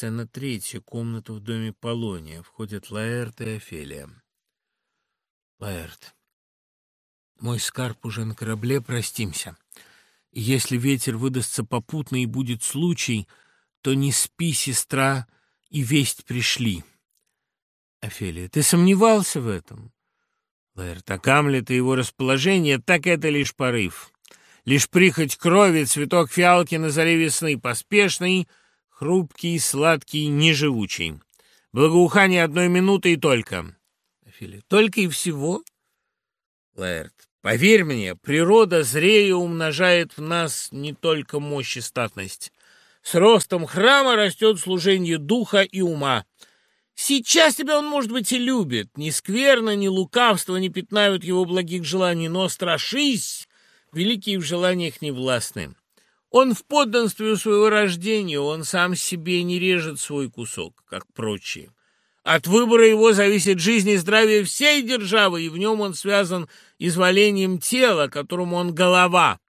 Сцена третья. Комната в доме Полония. Входят Лаэрт и Офелия. Лаэрт. Мой скарб уже на корабле, простимся. Если ветер выдастся попутно и будет случай, то не спи, сестра, и весть пришли. Офелия. Ты сомневался в этом? Лаэрт. А Камлет и его расположение, так это лишь порыв. Лишь прихоть крови, цветок фиалки на заре весны, поспешный — хрупкий, сладкий, неживучий. Благоухание одной минуты и только. Филипп. Только и всего? Лаэрт. Поверь мне, природа зрея умножает в нас не только мощь и статность. С ростом храма растет служение духа и ума. Сейчас тебя он, может быть, и любит. Ни скверно, ни лукавство не пятнают его благих желаний, но страшись, великие в желаниях не властны. Он в подданстве своего рождения, он сам себе не режет свой кусок, как прочие. От выбора его зависит жизнь и здравие всей державы, и в нем он связан изволением тела, которому он голова.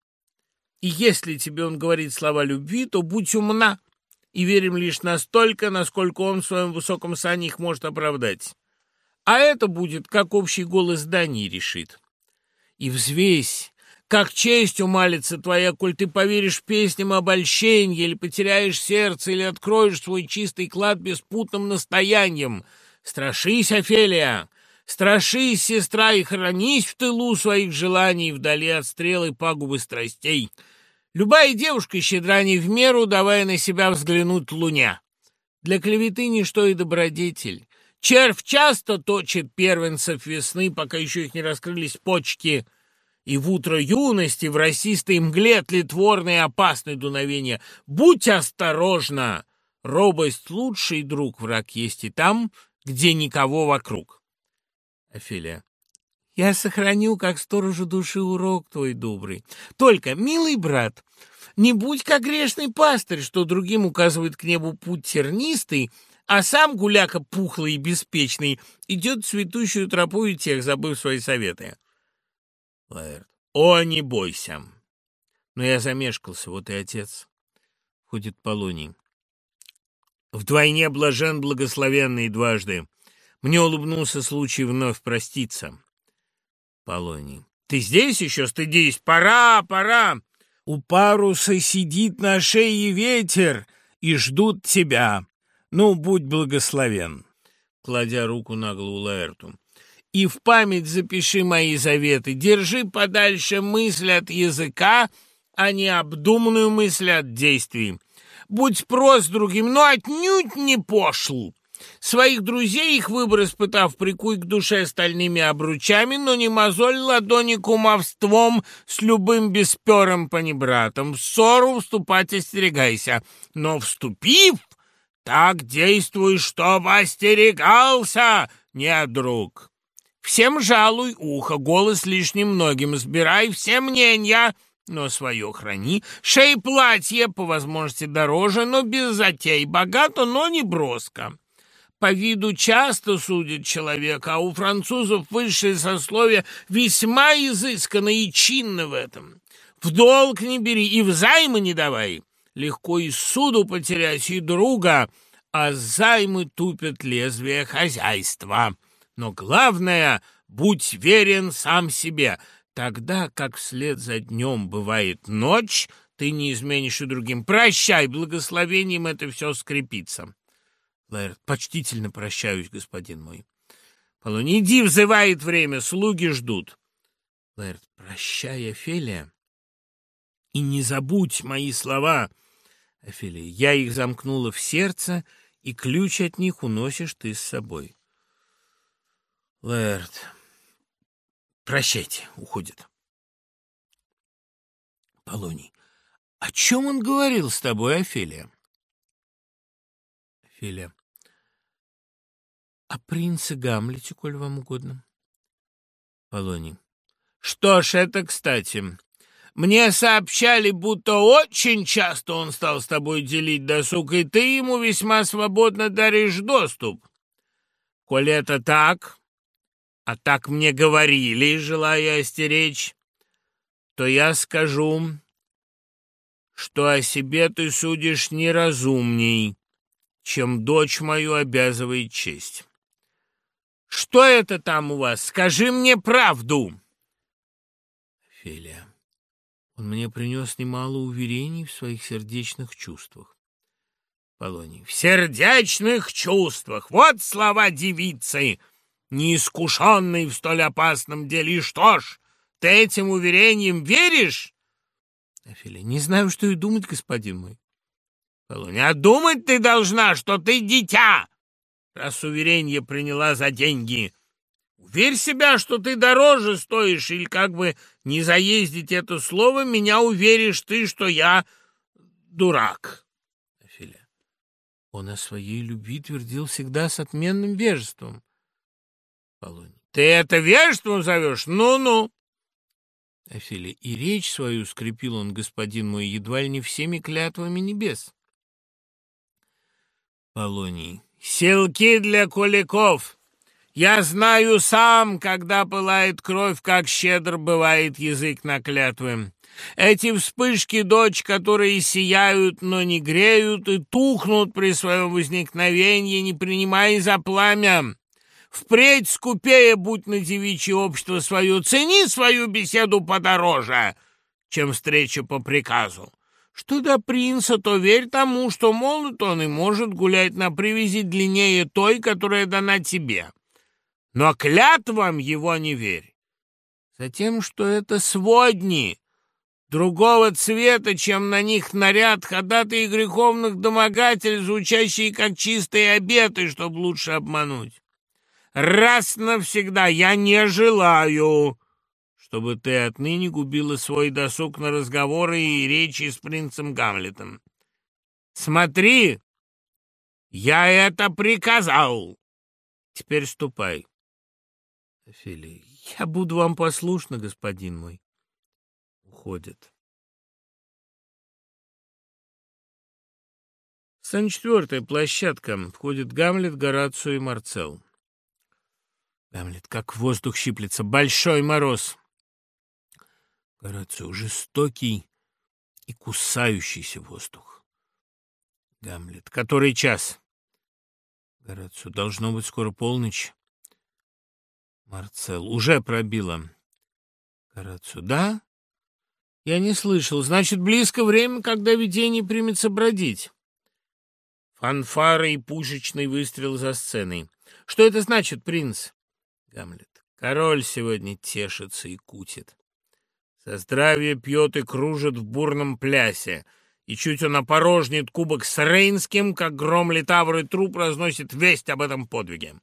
И если тебе он говорит слова любви, то будь умна и верим лишь настолько, насколько он в своем высоком сане их может оправдать. А это будет, как общий голос Дании решит. И взвесь как честь умалится твоя, коль ты поверишь песням обольщения, или потеряешь сердце, или откроешь свой чистый клад беспутным настоянием. Страшись, Офелия, страшись, сестра, и хранись в тылу своих желаний, вдали от стрелы пагубы страстей. Любая девушка щедра не в меру, давая на себя взглянуть луня. Для клеветы ничто и добродетель. Червь часто точит первенцев весны, пока еще их не раскрылись почки — и в утро юности в расистой мгле тлетворное и опасное дуновение. Будь осторожна! Робость — лучший друг, враг есть и там, где никого вокруг. Офелия. Я сохраню, как сторожу души, урок твой добрый. Только, милый брат, не будь как грешный пастырь, что другим указывает к небу путь тернистый, а сам гуляка пухлый и беспечный идет цветущую тропу тех, забыв свои советы. Лаэрт. О, не бойся. Но я замешкался, вот и отец. Входит Полоний. Вдвойне блажен благословенный дважды. Мне улыбнулся случай вновь проститься. Полоний. Ты здесь еще стыдись? Пора, пора. У паруса сидит на шее ветер, и ждут тебя. Ну, будь благословен. Кладя руку на голову Лаэрту и в память запиши мои заветы. Держи подальше мысль от языка, а не обдуманную мысль от действий. Будь прост другим, но отнюдь не пошл. Своих друзей их выбор испытав, прикуй к душе стальными обручами, но не мозоль ладони кумовством с любым бесперым панибратом. В ссору вступать остерегайся, но вступив, так действуй, чтобы остерегался, не друг. Всем жалуй ухо, голос лишним многим сбирай, все мнения, но свое храни. Шей платье, по возможности дороже, но без затей, богато, но не броско. По виду часто судят человека, а у французов высшее сословие весьма изысканно и чинно в этом. В долг не бери и взаймы не давай. Легко и суду потерять, и друга, а займы тупят лезвие хозяйства. Но главное — будь верен сам себе. Тогда, как вслед за днем бывает ночь, ты не изменишь и другим. Прощай, благословением это все скрепится. Лаэрт, почтительно прощаюсь, господин мой. Полоний, иди, взывает время, слуги ждут. Лаэрт, прощай, Офелия, и не забудь мои слова. Офелия, я их замкнула в сердце, и ключ от них уносишь ты с собой. Лэрд. Прощайте, уходит. Полоний. О чем он говорил с тобой, Офелия? Офелия. О принце Гамлете, коль вам угодно. Полоний. Что ж, это кстати. Мне сообщали, будто очень часто он стал с тобой делить досуг, и ты ему весьма свободно даришь доступ. Коль это так, а так мне говорили, желая остеречь, то я скажу, что о себе ты судишь неразумней чем дочь мою обязывает честь. Что это там у вас? Скажи мне правду!» Офелия. Он мне принес немало уверений в своих сердечных чувствах. Полоний. В сердечных чувствах! Вот слова девицы, неискушенной в столь опасном деле. И что ж, ты этим уверением веришь? Офелия. Не знаю, что и думать, господин мой. Полоний. А думать ты должна, что ты дитя, раз уверение приняла за деньги. Верь себя, что ты дороже стоишь, или как бы не заездить это слово, меня уверишь ты, что я дурак. Афиля. Он о своей любви твердил всегда с отменным вежеством. Полоний. Ты это вежеством зовешь? Ну-ну. Афиля. И речь свою скрепил он, господин мой, едва ли не всеми клятвами небес. Полоний. Селки для куликов. Я знаю сам, когда пылает кровь, как щедр бывает язык на клятвы. Эти вспышки, дочь, которые сияют, но не греют и тухнут при своем возникновении, не принимая за пламя. Впредь скупее будь на девичье общество свое, цени свою беседу подороже, чем встреча по приказу. Что до принца, то верь тому, что молод он и может гулять на привязи длиннее той, которая дана тебе но клятвам его не верь. Затем, что это сводни, другого цвета, чем на них наряд ходатай греховных домогатель, звучащие как чистые обеты, чтобы лучше обмануть. Раз навсегда я не желаю, чтобы ты отныне губила свой досуг на разговоры и речи с принцем Гамлетом. Смотри, я это приказал. Теперь ступай. Офелия. Я буду вам послушна, господин мой. Уходит. Сцена четвертая. Площадка. Входит Гамлет, Горацио и Марцел. Гамлет, как воздух щиплется. Большой мороз. Горацио, жестокий и кусающийся воздух. Гамлет, который час? Горацио, должно быть скоро полночь. Марцел. Уже пробило. Горацио. Да? Я не слышал. Значит, близко время, когда видение примется бродить. Фанфары и пушечный выстрел за сценой. Что это значит, принц? Гамлет. Король сегодня тешится и кутит. Со здравия пьет и кружит в бурном плясе. И чуть он опорожнит кубок с Рейнским, как гром летавры труп разносит весть об этом подвиге.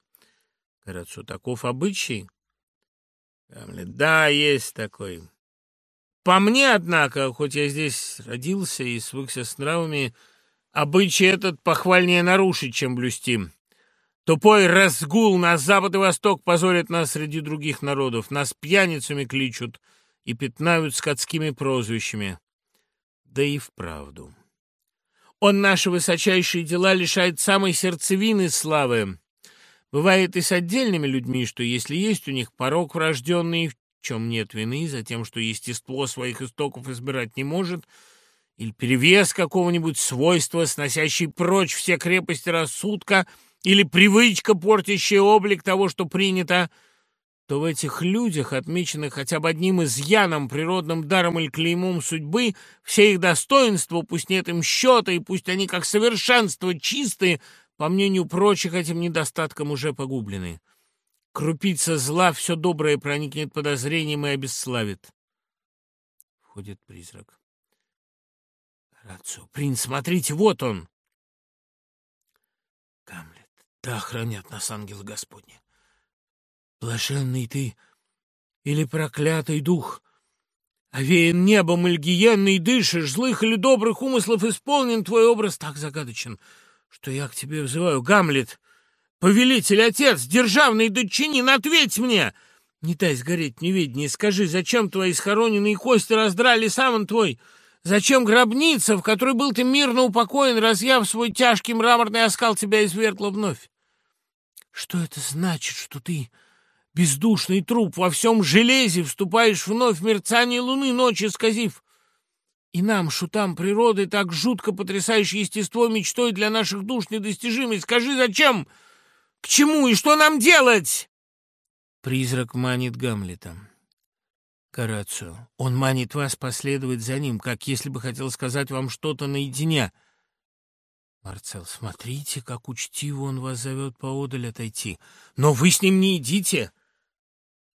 Горацио, таков обычай? Гамлет, да, есть такой. По мне, однако, хоть я здесь родился и свыкся с нравами, обычай этот похвальнее нарушить, чем блюсти. Тупой разгул на запад и восток позорит нас среди других народов, нас пьяницами кличут и пятнают скотскими прозвищами. Да и вправду. Он наши высочайшие дела лишает самой сердцевины славы, Бывает и с отдельными людьми, что если есть у них порог врожденный, в чем нет вины, за тем, что естество своих истоков избирать не может, или перевес какого-нибудь свойства, сносящий прочь все крепости рассудка, или привычка, портящая облик того, что принято, то в этих людях, отмеченных хотя бы одним изъяном, природным даром или клеймом судьбы, все их достоинства, пусть нет им счета, и пусть они как совершенство чистые, по мнению прочих, этим недостатком уже погублены. Крупица зла все доброе проникнет подозрением и обесславит. Входит призрак. Рацио, принц, смотрите, вот он! Да хранят нас ангелы Господни. Блаженный ты или проклятый дух, овеян небом или гиенной дышишь, злых или добрых умыслов исполнен твой образ так загадочен — что я к тебе взываю, Гамлет, повелитель, отец, державный дочинин, ответь мне! Не дай сгореть неведении, скажи, зачем твои схороненные кости раздрали сам твой? Зачем гробница, в которой был ты мирно упокоен, разъяв свой тяжкий мраморный оскал, тебя извергла вновь? Что это значит, что ты, бездушный труп, во всем железе вступаешь вновь в мерцание луны, ночи сказив? И нам, шутам природы, так жутко потрясающее естество мечтой для наших душ недостижимой. Скажи, зачем? К чему и что нам делать?» Призрак манит Гамлета. Горацио. Он манит вас последовать за ним, как если бы хотел сказать вам что-то наедине. Марцел, смотрите, как учтиво он вас зовет поодаль отойти. Но вы с ним не идите.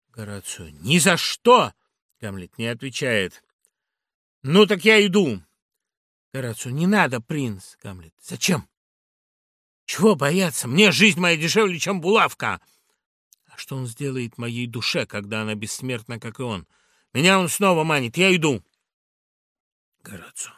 Горацио. Ни за что! Гамлет не отвечает. Ну так я иду. Горацио. Не надо, принц. Гамлет. Зачем? Чего бояться? Мне жизнь моя дешевле, чем булавка. А что он сделает моей душе, когда она бессмертна, как и он? — меня он снова манит. Я иду. Горацио.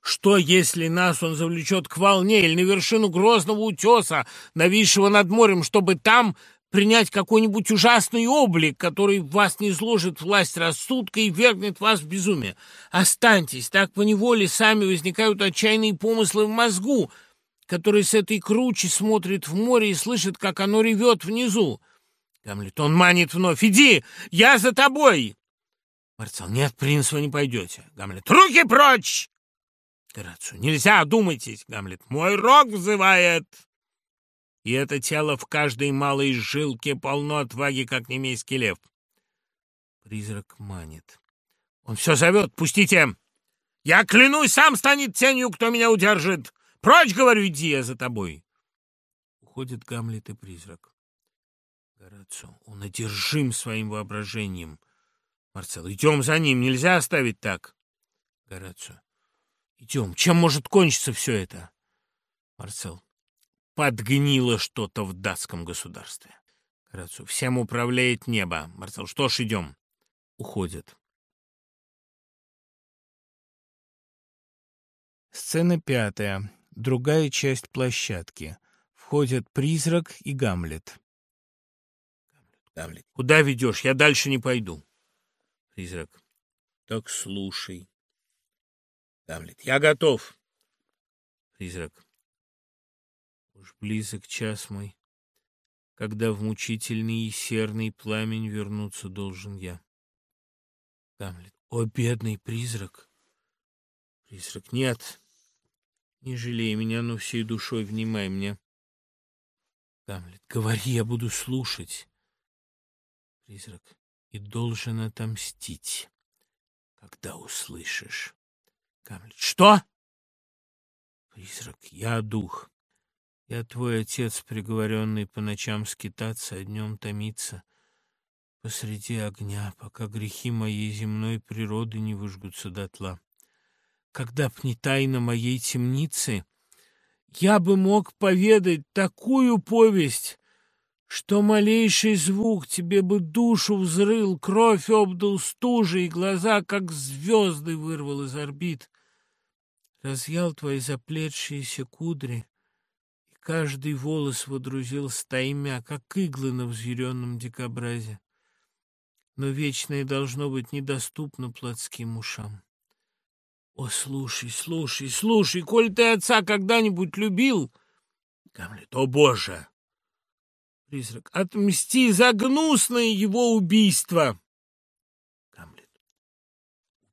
Что, если нас он завлечет к волне или на вершину грозного утеса, нависшего над морем, чтобы там принять какой-нибудь ужасный облик, который вас не изложит власть рассудка и вергнет вас в безумие? Останьтесь, так поневоле сами возникают отчаянные помыслы в мозгу, который с этой кручи смотрит в море и слышит, как оно ревет внизу. Гамлет, он манит вновь. «Иди, я за тобой!» Марцел. Нет, принц, вы не пойдете. Гамлет. Руки прочь! Горацио. Нельзя, одумайтесь. Гамлет. Мой рог взывает. И это тело в каждой малой жилке полно отваги, как немейский лев. Призрак манит. Он все зовет. Пустите. Я клянусь, сам станет тенью, кто меня удержит. Прочь, говорю, иди я за тобой. Уходит Гамлет и призрак. Горацио. Он одержим своим воображением. Марцел, идем за ним, нельзя оставить так. Горацио, идем. Чем может кончиться все это? Марцел, подгнило что-то в датском государстве. Горацио, всем управляет небо. Марцел, что ж, идем. Уходят. Сцена пятая. Другая часть площадки. Входят призрак и Гамлет. Гамлет. Куда ведешь? Я дальше не пойду. Призрак. Так слушай. Гамлет. Я готов. Призрак. Уж близок час мой, когда в мучительный и серный пламень вернуться должен я. Гамлет. О, бедный призрак! Призрак. Нет, не жалей меня, но всей душой внимай мне. Гамлет. Говори, я буду слушать. Призрак и должен отомстить, когда услышишь. Гамлет. Что? Призрак. Я дух. Я твой отец, приговоренный по ночам скитаться, а днем томиться посреди огня, пока грехи моей земной природы не выжгутся дотла. Когда б не тайна моей темницы, я бы мог поведать такую повесть, что малейший звук тебе бы душу взрыл, кровь обдал стужей, и глаза, как звезды, вырвал из орбит. Разъял твои заплетшиеся кудри, и каждый волос водрузил стаймя, как иглы на взъяренном дикобразе. Но вечное должно быть недоступно плотским ушам. О, слушай, слушай, слушай, коль ты отца когда-нибудь любил... Гамлет, о, Боже! Призрак. Отмсти за гнусное его убийство. Гамлет.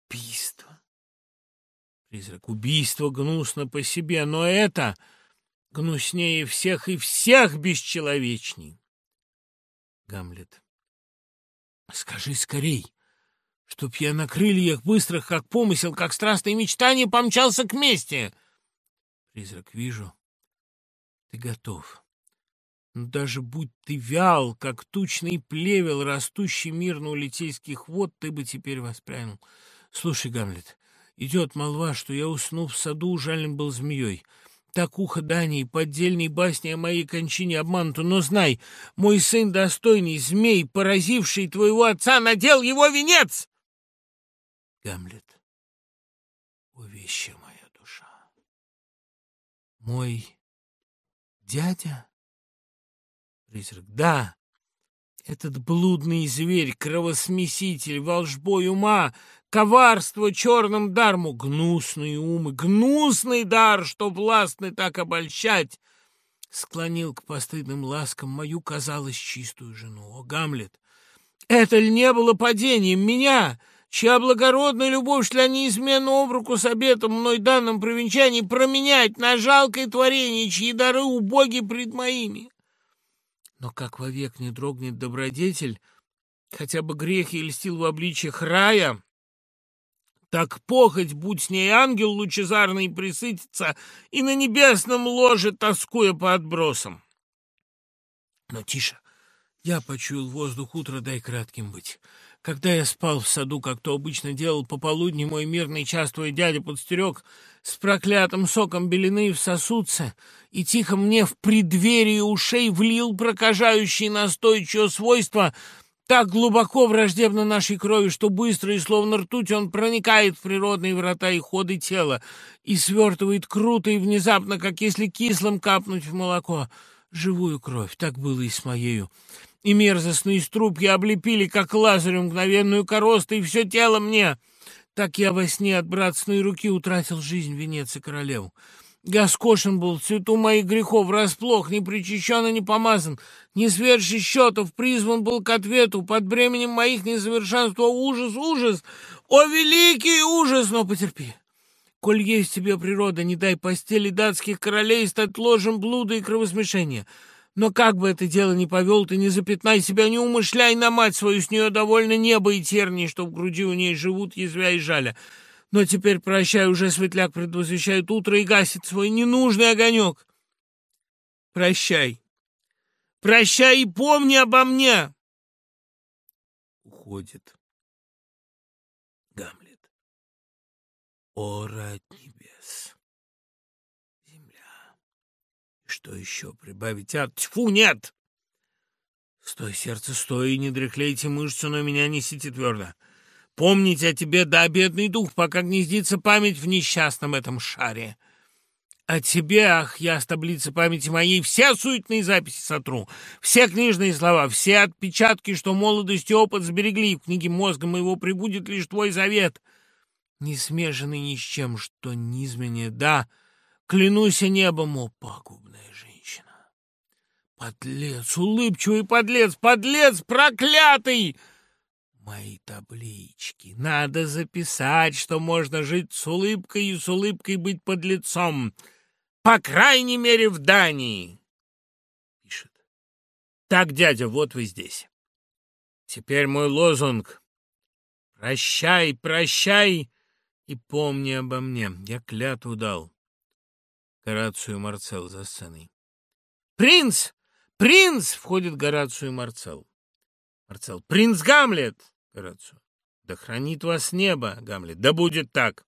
Убийство. Призрак. Убийство гнусно по себе, но это гнуснее всех и всех бесчеловечней. Гамлет. Скажи скорей, чтоб я на крыльях быстрых, как помысел, как страстное мечтание, помчался к мести. Призрак. Вижу, ты готов. Но даже будь ты вял, как тучный плевел, растущий мирно у литейских вод, ты бы теперь воспрянул. Слушай, Гамлет, идет молва, что я, уснув в саду, ужален был змеей. Так ухо Дании, поддельной басни о моей кончине обмануто, но знай, мой сын достойный, змей, поразивший твоего отца, надел его венец!» Гамлет, увеща моя душа, мой дядя Призрак. Да, этот блудный зверь, кровосмеситель, волжбой ума, коварство черным дарму, гнусные умы, гнусный дар, что властны так обольщать, склонил к постыдным ласкам мою, казалось, чистую жену. О, Гамлет, это ли не было падением меня, чья благородная любовь шла неизменно об руку с обетом мной данным провинчаний променять на жалкое творение, чьи дары убоги пред моими. Но как вовек не дрогнет добродетель, хотя бы грех и льстил в обличьях рая, так похоть, будь с ней ангел лучезарный, присытится и на небесном ложе тоскуя по отбросам. Но тише, я почуял воздух утра, дай кратким быть. Когда я спал в саду, как то обычно делал пополудни, мой мирный час твой дядя подстерег с проклятым соком белины в сосудце, и тихо мне в преддверии ушей влил прокажающий настой, чье свойство — так глубоко враждебно нашей крови, что быстро и словно ртуть он проникает в природные врата и ходы тела и свертывает круто и внезапно, как если кислым капнуть в молоко. Живую кровь, так было и с моею. И мерзостные струпья облепили, как лазарю, мгновенную коросту, и все тело мне. Так я во сне от братственной руки утратил жизнь Венеции королеву. Я скошен был, цвету моих грехов, расплох, не причащен и не помазан, не сверши счетов, призван был к ответу, под бременем моих несовершенства ужас, ужас, о, великий ужас, но потерпи. Коль есть тебе природа, не дай постели датских королей стать ложем блуда и кровосмешения. Но как бы это дело ни повел, ты не запятнай себя, не умышляй на мать свою, с нее довольно небо и тернии, что в груди у ней живут, язвя и жаля. Но теперь, прощай, уже светляк предвозвещает утро и гасит свой ненужный огонек. Прощай. Прощай и помни обо мне. Уходит. Гамлет. О, рать небес! Земля! Что еще прибавить? А, тьфу, нет! Стой, сердце, стой, и не дряхлейте мышцу, но меня несите твердо. Помнить о тебе, да, бедный дух, пока гнездится память в несчастном этом шаре. О тебе, ах, я с таблицы памяти моей все суетные записи сотру, все книжные слова, все отпечатки, что молодость и опыт сберегли, в книге мозга моего прибудет лишь твой завет, не смешанный ни с чем, что низменнее, да, клянусь небом, о, пагубная женщина. Подлец, улыбчивый подлец, подлец проклятый! Мои таблички. Надо записать, что можно жить с улыбкой и с улыбкой быть под лицом. По крайней мере, в Дании. Пишет. Так, дядя, вот вы здесь. Теперь мой лозунг. Прощай, прощай и помни обо мне. Я клятву дал. Горацию Марцел за сценой. «Принц! Принц!» — входит Горацию Марцел. Марцел. «Принц Гамлет!» Горацио. Да хранит вас небо, Гамлет. Да будет так.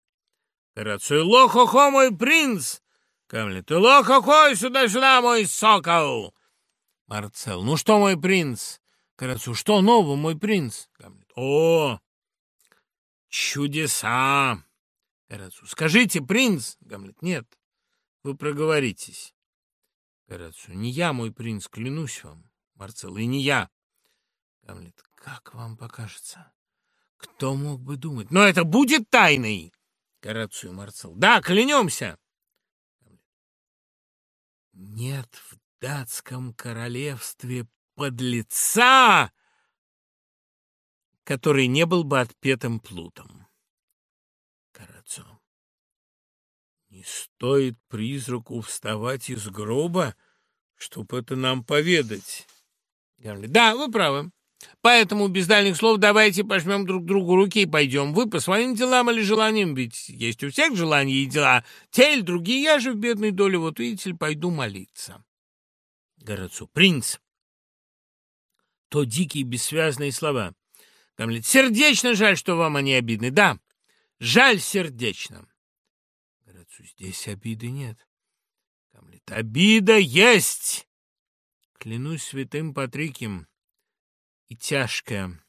Горацио. Ло-хо-хо, мой принц! Гамлет. Ло-хо-хо, сюда-сюда, мой сокол! Марцел. Ну что, мой принц? Горацио. Что нового, мой принц? Гамлет. О, чудеса! Горацио. Скажите, принц? Гамлет. Нет, вы проговоритесь. Горацио. Не я, мой принц, клянусь вам. Марцел. И не я. Гамлет. Как вам покажется? Кто мог бы думать? Но это будет тайной! Горацию Марцел. Да, клянемся! Нет в датском королевстве подлеца, который не был бы отпетым плутом. Карацо. Не стоит призраку вставать из гроба, чтоб это нам поведать. Да, вы правы. Поэтому без дальних слов давайте пожмем друг другу руки и пойдем. Вы по своим делам или желаниям, ведь есть у всех желания и дела. Те или другие, я же в бедной доле, вот видите ли, пойду молиться. Горацу. Принц. То дикие бессвязные слова. Гамлет. Сердечно жаль, что вам они обидны. Да, жаль сердечно. Здесь обиды нет. Гамлет. Обида есть. Клянусь святым Патрикием и тяжкое.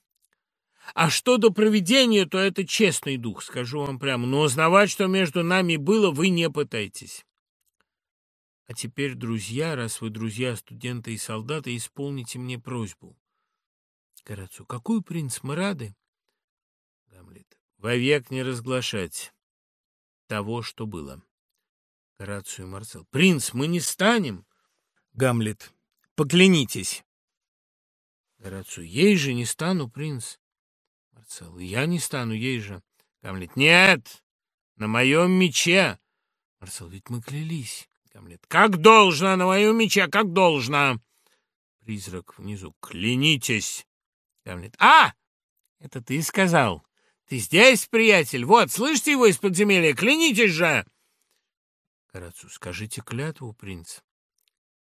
А что до проведения, то это честный дух, скажу вам прямо. Но узнавать, что между нами было, вы не пытайтесь. А теперь, друзья, раз вы друзья студенты и солдаты, исполните мне просьбу. Горацу, какую, принц, мы рады? Гамлет, вовек не разглашать того, что было. Горацию Марцел, принц, мы не станем. Гамлет, поклянитесь. Горацию. Ей же не стану, принц. Марцел. Я не стану, ей же. Гамлет. Нет, на моем мече. Марцел. Ведь мы клялись. Гамлет. Как должно на моем мече, как должно. Призрак внизу. Клянитесь. Гамлет. А! Это ты сказал. Ты здесь, приятель? Вот, слышите его из подземелья? Клянитесь же! Карацу. Скажите клятву, принц.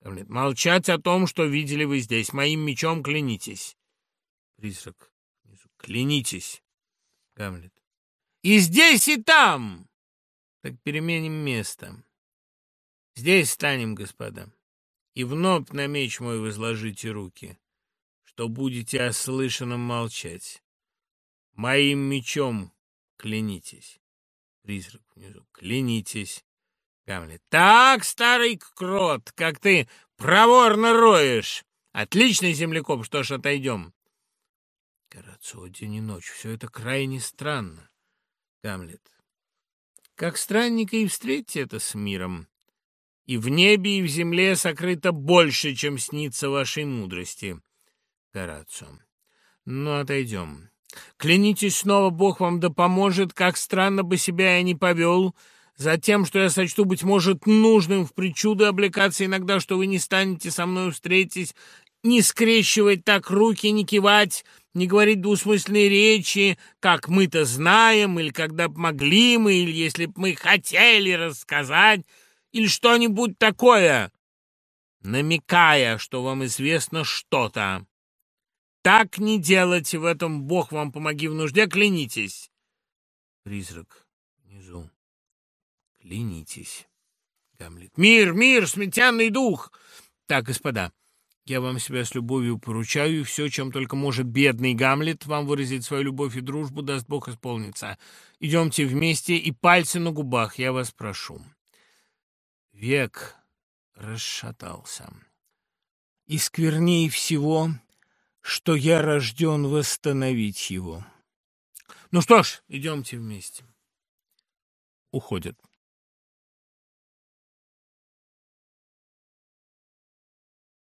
Гамлет. Молчать о том, что видели вы здесь. Моим мечом клянитесь. Призрак. Клянитесь. Гамлет. И здесь, и там. Так переменим место. Здесь станем, господа, и вновь на меч мой возложите руки, что будете ослышанным молчать. Моим мечом клянитесь. Призрак внизу. Клянитесь. Гамлет. Так, старый крот, как ты проворно роешь. Отличный землекоп, что ж, отойдем. Горацо, день и ночь. Все это крайне странно. Гамлет. Как странника и встретить это с миром. И в небе, и в земле сокрыто больше, чем снится вашей мудрости. Горацио. Ну, отойдем. Клянитесь снова, Бог вам да поможет, как странно бы себя я не повел, за тем, что я сочту, быть может, нужным в причуды облекаться иногда, что вы не станете со мной встретить, не скрещивать так руки, не кивать, не говорить двусмысленные речи, как мы-то знаем, или когда б могли мы, или если б мы хотели рассказать, или что-нибудь такое, намекая, что вам известно что-то. Так не делайте, в этом Бог вам помоги в нужде, клянитесь. Призрак внизу. Клянитесь. Гамлет. Мир, мир, сметянный дух. Так, господа, я вам себя с любовью поручаю, и все, чем только может бедный Гамлет вам выразить свою любовь и дружбу, даст Бог исполниться. Идемте вместе, и пальцы на губах, я вас прошу. Век расшатался. И сквернее всего что я рожден восстановить его. Ну что ж, идемте вместе. Уходят.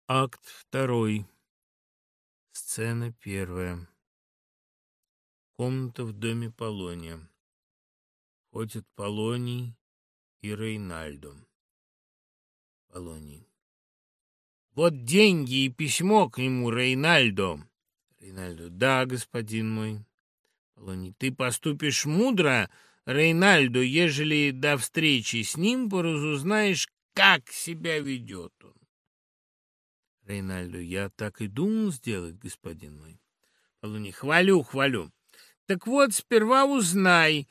Акт второй. Сцена первая. Комната в доме Полония. Ходят Полоний и Рейнальдо. Полоний. Вот деньги и письмо к нему, Рейнальдо. Рейнальдо. Да, господин мой. Полоний. Ты поступишь мудро, Рейнальдо, ежели до встречи с ним поразузнаешь, как себя ведет он. Рейнальдо. Я так и думал сделать, господин мой. Полоний. Хвалю, хвалю. Так вот, сперва узнай,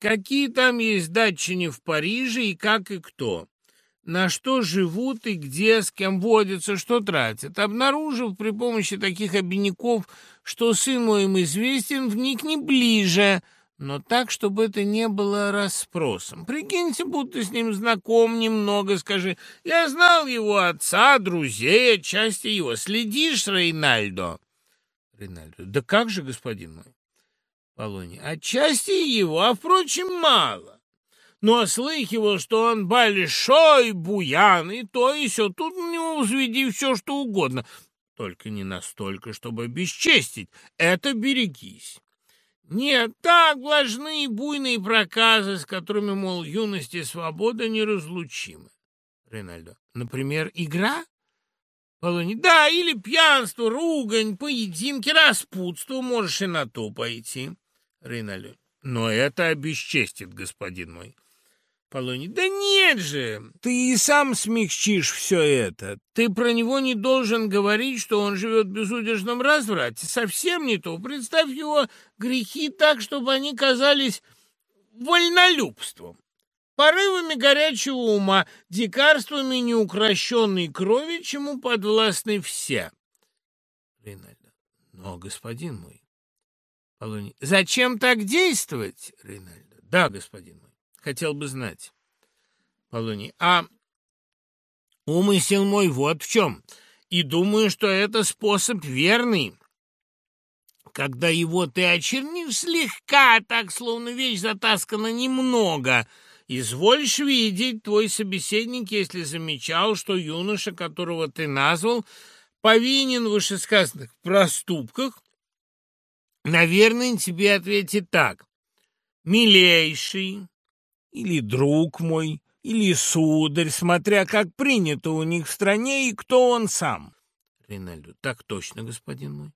какие там есть датчане в Париже и как и кто на что живут и где, с кем водятся, что тратят. Обнаружив при помощи таких обиняков, что сын мой им известен, вникни ближе, но так, чтобы это не было расспросом. Прикинься, будто с ним знаком немного, скажи. Я знал его отца, друзей, отчасти его. Следишь, Рейнальдо? Рейнальдо. Да как же, господин мой? Полоний. Отчасти его, а, впрочем, мало но слыхивал, что он большой буян, и то и все. Тут у него взведи все, что угодно, только не настолько, чтобы бесчестить. Это берегись. Нет, так влажные буйные проказы, с которыми, мол, юность и свобода неразлучимы. Ренальдо. Например, игра? Полоний. Да, или пьянство, ругань, поединки, распутство. Можешь и на то пойти. Рейнальдо. Но это обесчестит, господин мой. Полоний. Да нет же, ты и сам смягчишь все это. Ты про него не должен говорить, что он живет в безудержном разврате. Совсем не то. Представь его грехи так, чтобы они казались вольнолюбством, порывами горячего ума, дикарствами неукрощенной крови, чему подвластны все. Рейнальдо. Но, господин мой, Полоний. Зачем так действовать, Рейнальдо? Да, господин мой хотел бы знать. Полоний. А умысел мой вот в чем. И думаю, что это способ верный. Когда его ты очернишь слегка, так словно вещь затаскана немного, изволишь видеть твой собеседник, если замечал, что юноша, которого ты назвал, повинен в вышесказанных проступках, наверное, тебе ответит так. «Милейший» или «друг мой» или «сударь», смотря как принято у них в стране и кто он сам. Ринальдо. Так точно, господин мой.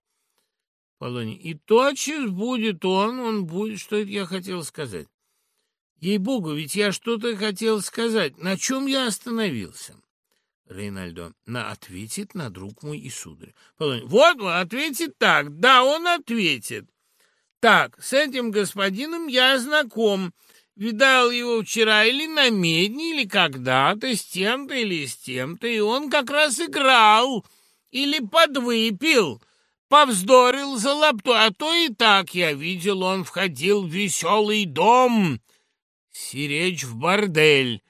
Полоний. И тотчас будет он, он будет, что это я хотел сказать. Ей-богу, ведь я что-то хотел сказать. На чем я остановился? Рейнальдо. На ответит на друг мой и сударь. Полоний. Вот он ответит так. Да, он ответит. Так, с этим господином я знаком. Видал его вчера или на медне, или когда-то, с тем-то или с тем-то, и он как раз играл или подвыпил, повздорил за лапту, а то и так я видел, он входил в веселый дом, сиречь в бордель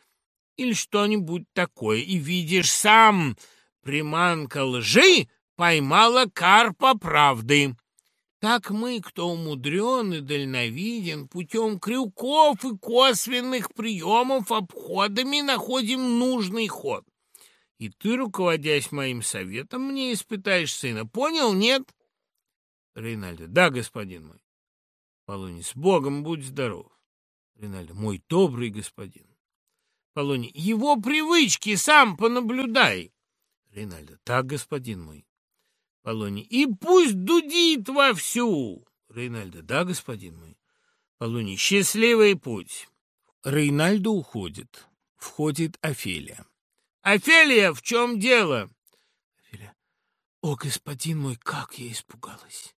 или что-нибудь такое, и видишь сам, приманка лжи поймала карпа правды. Так мы, кто умудрен и дальновиден, путем крюков и косвенных приемов обходами находим нужный ход. И ты, руководясь моим советом, мне испытаешь сына. Понял, нет? Рейнальдо. Да, господин мой. Полоний. С Богом будь здоров. Рейнальдо. Мой добрый господин. Полоний. Его привычки сам понаблюдай. Рейнальдо. Так, господин мой. Полоний. И пусть дудит вовсю. Рейнальдо. Да, господин мой. Полоний. Счастливый путь. Рейнальдо уходит. Входит Офелия. Офелия, в чем дело? Офелия. О, господин мой, как я испугалась.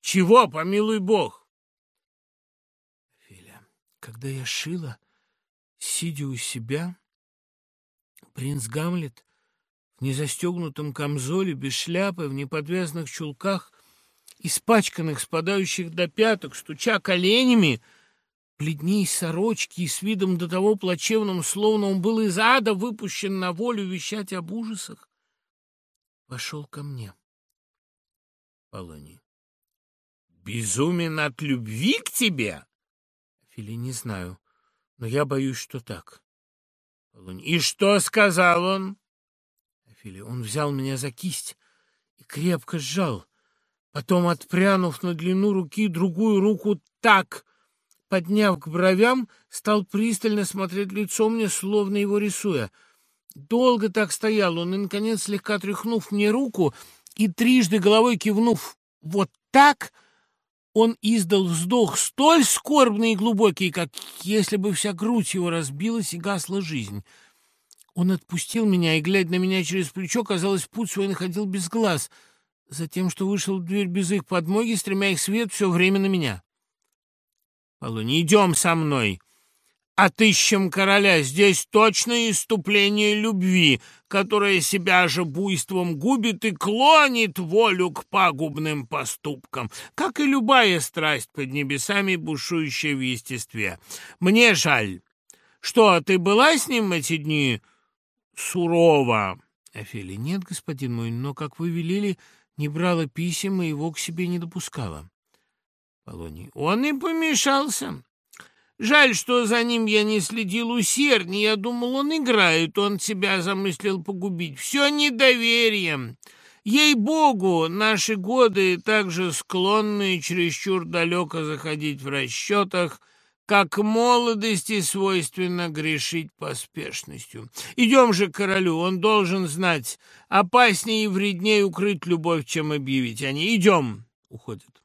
Чего, помилуй бог? Офелия. Когда я шила, сидя у себя, принц Гамлет незастегнутом камзоле, без шляпы, в неподвязанных чулках, испачканных, спадающих до пяток, стуча коленями, бледней сорочки и с видом до того плачевным, словно он был из ада выпущен на волю вещать об ужасах, вошел ко мне. Полоний. Безумен от любви к тебе? Фили, не знаю, но я боюсь, что так. Полоний. И что сказал он? Фили, он взял меня за кисть и крепко сжал. Потом, отпрянув на длину руки, другую руку так подняв к бровям, стал пристально смотреть лицо мне, словно его рисуя. Долго так стоял он, и, наконец, слегка тряхнув мне руку и трижды головой кивнув «вот так», он издал вздох столь скорбный и глубокий, как если бы вся грудь его разбилась и гасла жизнь. Он отпустил меня, и, глядя на меня через плечо, казалось, путь свой находил без глаз, затем, что вышел в дверь без их подмоги, стремя их свет все время на меня. Полуни, идем со мной. Отыщем короля. Здесь точное иступление любви, которое себя же буйством губит и клонит волю к пагубным поступкам, как и любая страсть под небесами, бушующая в естестве. Мне жаль. Что, ты была с ним эти дни сурова? Офелия, нет, господин мой, но, как вы велели, не брала писем и его к себе не допускала. Полоний. Он и помешался. Жаль, что за ним я не следил усерднее. Я думал, он играет, он себя замыслил погубить. Все недоверием. Ей-богу, наши годы также склонны чересчур далеко заходить в расчетах, как молодости свойственно грешить поспешностью. Идем же к королю, он должен знать, опаснее и вреднее укрыть любовь, чем объявить о ней. Идем, уходит.